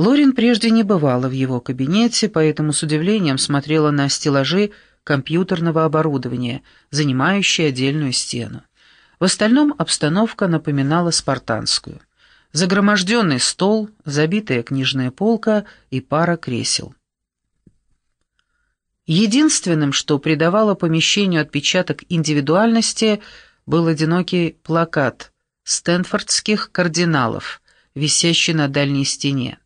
Лорин прежде не бывала в его кабинете, поэтому с удивлением смотрела на стеллажи компьютерного оборудования, занимающие отдельную стену. В остальном обстановка напоминала спартанскую. Загроможденный стол, забитая книжная полка и пара кресел. Единственным, что придавало помещению отпечаток индивидуальности, был одинокий плакат «Стэнфордских кардиналов», висящий на дальней стене.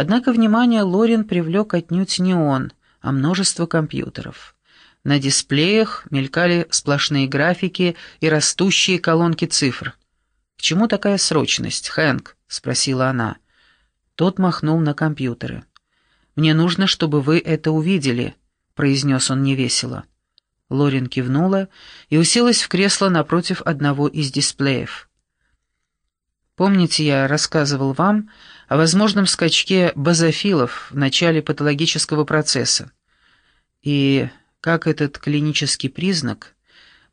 Однако внимание Лорин привлек отнюдь не он, а множество компьютеров. На дисплеях мелькали сплошные графики и растущие колонки цифр. «К чему такая срочность, Хэнк?» — спросила она. Тот махнул на компьютеры. «Мне нужно, чтобы вы это увидели», — произнес он невесело. Лорин кивнула и уселась в кресло напротив одного из дисплеев. «Помните, я рассказывал вам о возможном скачке базофилов в начале патологического процесса? И как этот клинический признак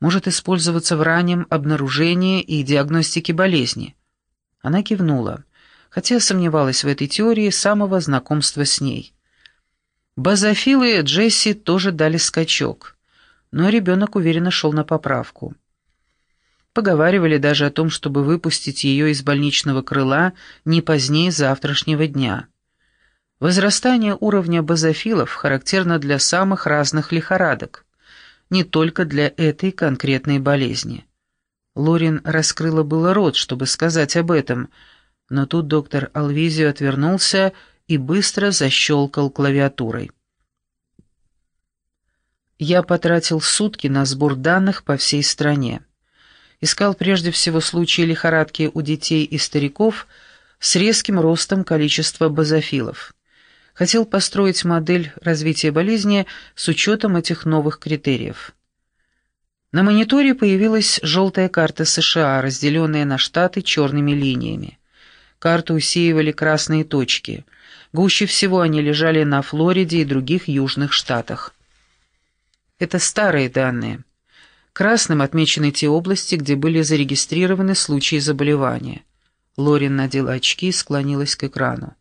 может использоваться в раннем обнаружении и диагностике болезни. Она кивнула, хотя сомневалась в этой теории самого знакомства с ней. Базофилы Джесси тоже дали скачок, но ребенок уверенно шел на поправку. Поговаривали даже о том, чтобы выпустить ее из больничного крыла не позднее завтрашнего дня. Возрастание уровня базофилов характерно для самых разных лихорадок, не только для этой конкретной болезни. Лорин раскрыла было рот, чтобы сказать об этом, но тут доктор Алвизио отвернулся и быстро защелкал клавиатурой. Я потратил сутки на сбор данных по всей стране. Искал прежде всего случаи лихорадки у детей и стариков с резким ростом количества базофилов хотел построить модель развития болезни с учетом этих новых критериев. На мониторе появилась желтая карта США, разделенная на штаты черными линиями. Карту усеивали красные точки. Гуще всего они лежали на Флориде и других южных штатах. Это старые данные. Красным отмечены те области, где были зарегистрированы случаи заболевания. Лорин надела очки и склонилась к экрану.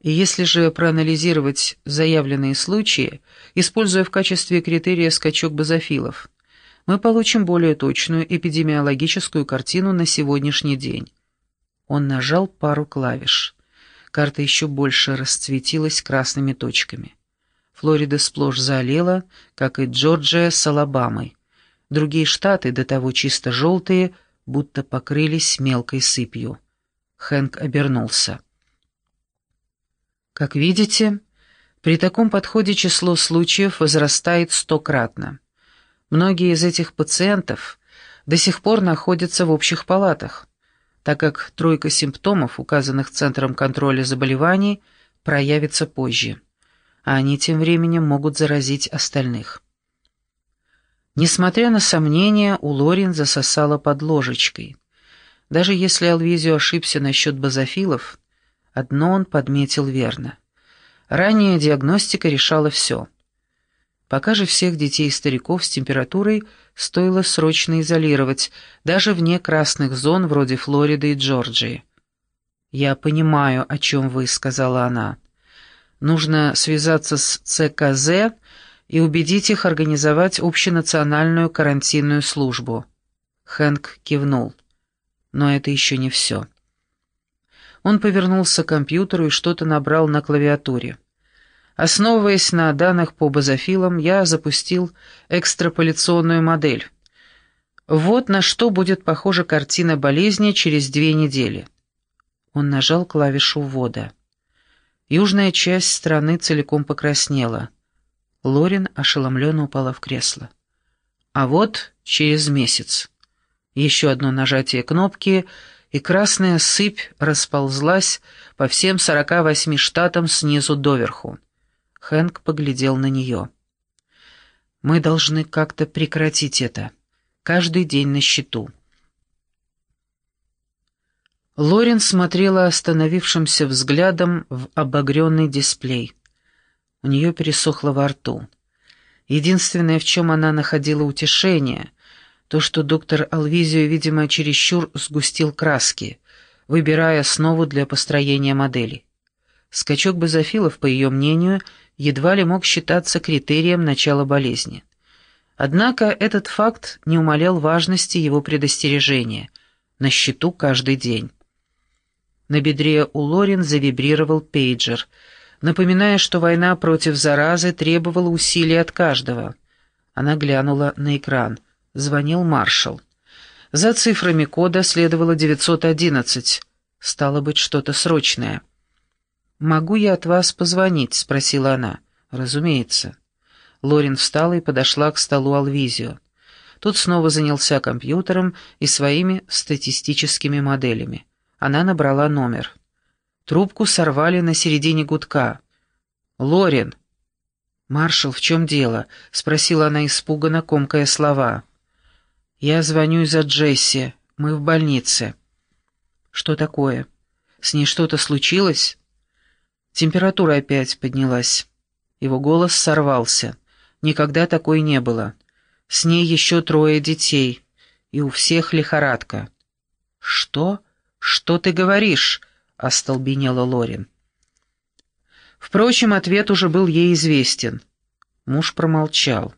И если же проанализировать заявленные случаи, используя в качестве критерия скачок базофилов, мы получим более точную эпидемиологическую картину на сегодняшний день. Он нажал пару клавиш. Карта еще больше расцветилась красными точками. Флорида сплошь залила, как и Джорджия с Алабамой. Другие штаты, до того чисто желтые, будто покрылись мелкой сыпью. Хэнк обернулся. Как видите, при таком подходе число случаев возрастает стократно. Многие из этих пациентов до сих пор находятся в общих палатах, так как тройка симптомов, указанных Центром контроля заболеваний, проявится позже, а они тем временем могут заразить остальных. Несмотря на сомнения, у Лорин засосала под ложечкой. Даже если Алвизио ошибся насчет базофилов, Одно он подметил верно. Ранняя диагностика решала все. Пока же всех детей и стариков с температурой стоило срочно изолировать, даже вне красных зон вроде Флориды и Джорджии. «Я понимаю, о чем вы», — сказала она. «Нужно связаться с ЦКЗ и убедить их организовать общенациональную карантинную службу». Хэнк кивнул. «Но это еще не все». Он повернулся к компьютеру и что-то набрал на клавиатуре. Основываясь на данных по базофилам, я запустил экстраполяционную модель. Вот на что будет похожа картина болезни через две недели. Он нажал клавишу ввода. Южная часть страны целиком покраснела. Лорин ошеломленно упала в кресло. А вот через месяц. Еще одно нажатие кнопки — и красная сыпь расползлась по всем сорока восьми штатам снизу доверху. Хэнк поглядел на нее. «Мы должны как-то прекратить это. Каждый день на счету». Лорен смотрела остановившимся взглядом в обогренный дисплей. У нее пересохло во рту. Единственное, в чем она находила утешение, то, что доктор Алвизио, видимо, чересчур сгустил краски, выбирая основу для построения модели. Скачок базофилов, по ее мнению, едва ли мог считаться критерием начала болезни. Однако этот факт не умалял важности его предостережения. На счету каждый день. На бедре у Лорин завибрировал пейджер, напоминая, что война против заразы требовала усилий от каждого. Она глянула на экран. Звонил маршал. За цифрами кода следовало 911. Стало быть, что-то срочное. «Могу я от вас позвонить?» — спросила она. «Разумеется». Лорин встала и подошла к столу Алвизио. Тот снова занялся компьютером и своими статистическими моделями. Она набрала номер. Трубку сорвали на середине гудка. «Лорин!» «Маршал, в чем дело?» — спросила она испуганно, комкая слова. «Я звоню из-за Джесси. Мы в больнице». «Что такое? С ней что-то случилось?» Температура опять поднялась. Его голос сорвался. Никогда такой не было. С ней еще трое детей, и у всех лихорадка. «Что? Что ты говоришь?» — остолбенела Лорин. Впрочем, ответ уже был ей известен. Муж промолчал.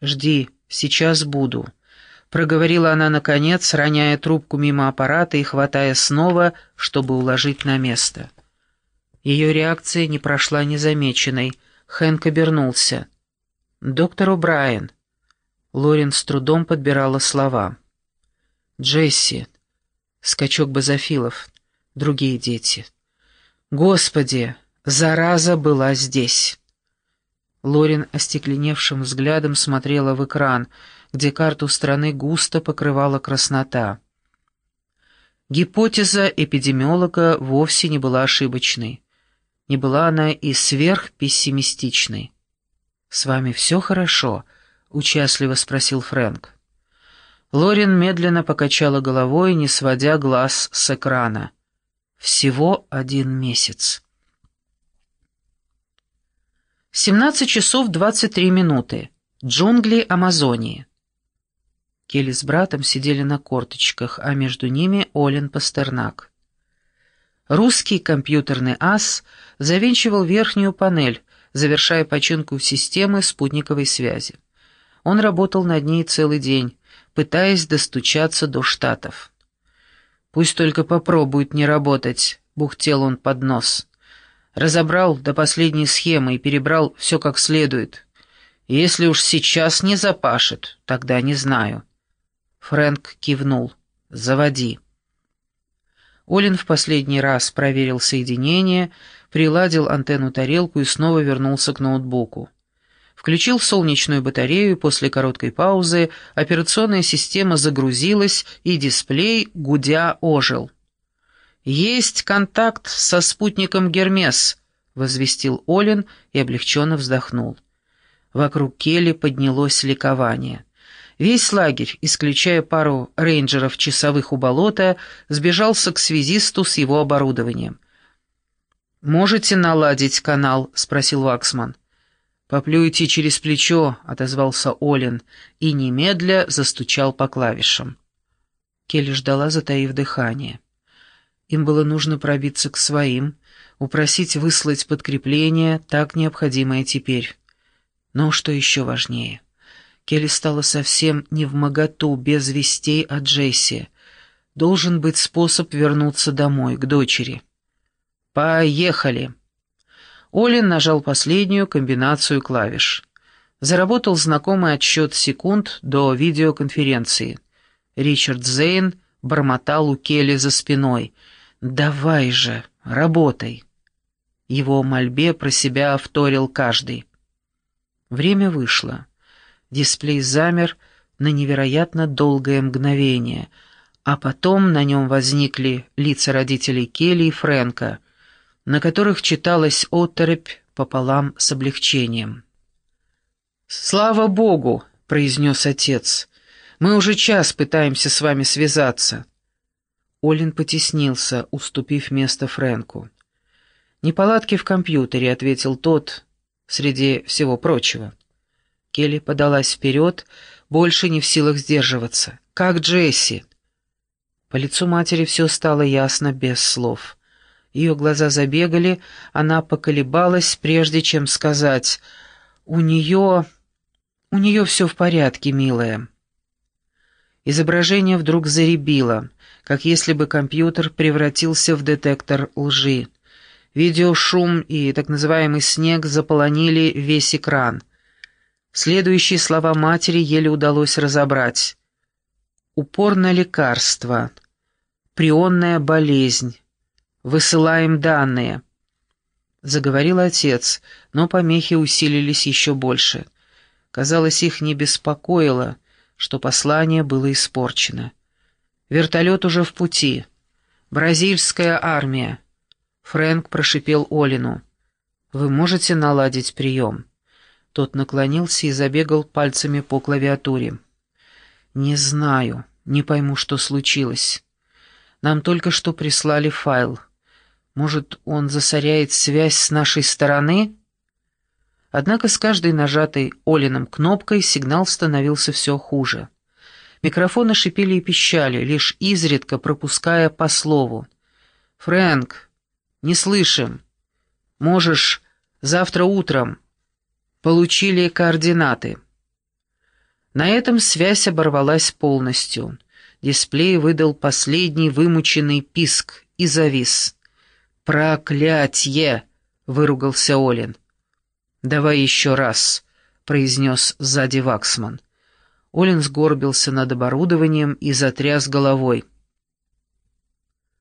«Жди, сейчас буду», — проговорила она наконец, роняя трубку мимо аппарата и хватая снова, чтобы уложить на место. Ее реакция не прошла незамеченной. Хэнк обернулся. «Доктор О'Брайен». Лорин с трудом подбирала слова. «Джесси». Скачок базофилов. Другие дети. «Господи, зараза была здесь». Лорин остекленевшим взглядом смотрела в экран, где карту страны густо покрывала краснота. Гипотеза эпидемиолога вовсе не была ошибочной не была она и сверхпессимистичной. «С вами все хорошо?» — участливо спросил Фрэнк. Лорин медленно покачала головой, не сводя глаз с экрана. «Всего один месяц». 17 часов 23 минуты. Джунгли Амазонии. Келли с братом сидели на корточках, а между ними Олин Пастернак. Русский компьютерный ас завинчивал верхнюю панель, завершая починку системы спутниковой связи. Он работал над ней целый день, пытаясь достучаться до Штатов. «Пусть только попробует не работать», — бухтел он под нос. Разобрал до последней схемы и перебрал все как следует. Если уж сейчас не запашет, тогда не знаю. Фрэнк кивнул. «Заводи». Олин в последний раз проверил соединение, приладил антенну-тарелку и снова вернулся к ноутбуку. Включил солнечную батарею, после короткой паузы операционная система загрузилась, и дисплей, гудя, ожил. «Есть контакт со спутником Гермес», — возвестил Олин и облегченно вздохнул. Вокруг Келли поднялось ликование. Весь лагерь, исключая пару рейнджеров часовых у болота, сбежался к связисту с его оборудованием. «Можете наладить канал?» — спросил Ваксман. «Поплюйте через плечо», — отозвался Олин, и немедля застучал по клавишам. Келли ждала, затаив дыхание. Им было нужно пробиться к своим, упросить выслать подкрепление, так необходимое теперь. Но что еще важнее? Келли стала совсем не в моготу, без вестей от Джесси. Должен быть способ вернуться домой, к дочери. «Поехали!» Олин нажал последнюю комбинацию клавиш. Заработал знакомый отсчет секунд до видеоконференции. Ричард Зейн бормотал у Келли за спиной. «Давай же, работай!» Его мольбе про себя вторил каждый. Время вышло. Дисплей замер на невероятно долгое мгновение, а потом на нем возникли лица родителей Келли и Фрэнка, на которых читалась оторопь пополам с облегчением. «Слава Богу!» — произнес отец. «Мы уже час пытаемся с вами связаться». Олин потеснился, уступив место Фрэнку. «Неполадки в компьютере», — ответил тот, среди всего прочего. Келли подалась вперед, больше не в силах сдерживаться. «Как Джесси?» По лицу матери все стало ясно без слов. Ее глаза забегали, она поколебалась, прежде чем сказать «У нее... у нее все в порядке, милая». Изображение вдруг заребило, как если бы компьютер превратился в детектор лжи. Видеошум и так называемый снег заполонили весь экран. Следующие слова матери еле удалось разобрать. «Упор на лекарство», «Прионная болезнь», «Высылаем данные». Заговорил отец, но помехи усилились еще больше. Казалось, их не беспокоило, что послание было испорчено. Вертолет уже в пути. Бразильская армия. Фрэнк прошипел Олину. «Вы можете наладить прием?» Тот наклонился и забегал пальцами по клавиатуре. «Не знаю, не пойму, что случилось. Нам только что прислали файл. Может, он засоряет связь с нашей стороны?» Однако с каждой нажатой Олином кнопкой сигнал становился все хуже. Микрофоны шипели и пищали, лишь изредка пропуская по слову. «Фрэнк, «Не слышим. Можешь завтра утром. Получили координаты». На этом связь оборвалась полностью. Дисплей выдал последний вымученный писк и завис. «Проклятье!» — выругался Олин. «Давай еще раз», — произнес сзади Ваксман. Олин сгорбился над оборудованием и затряс головой.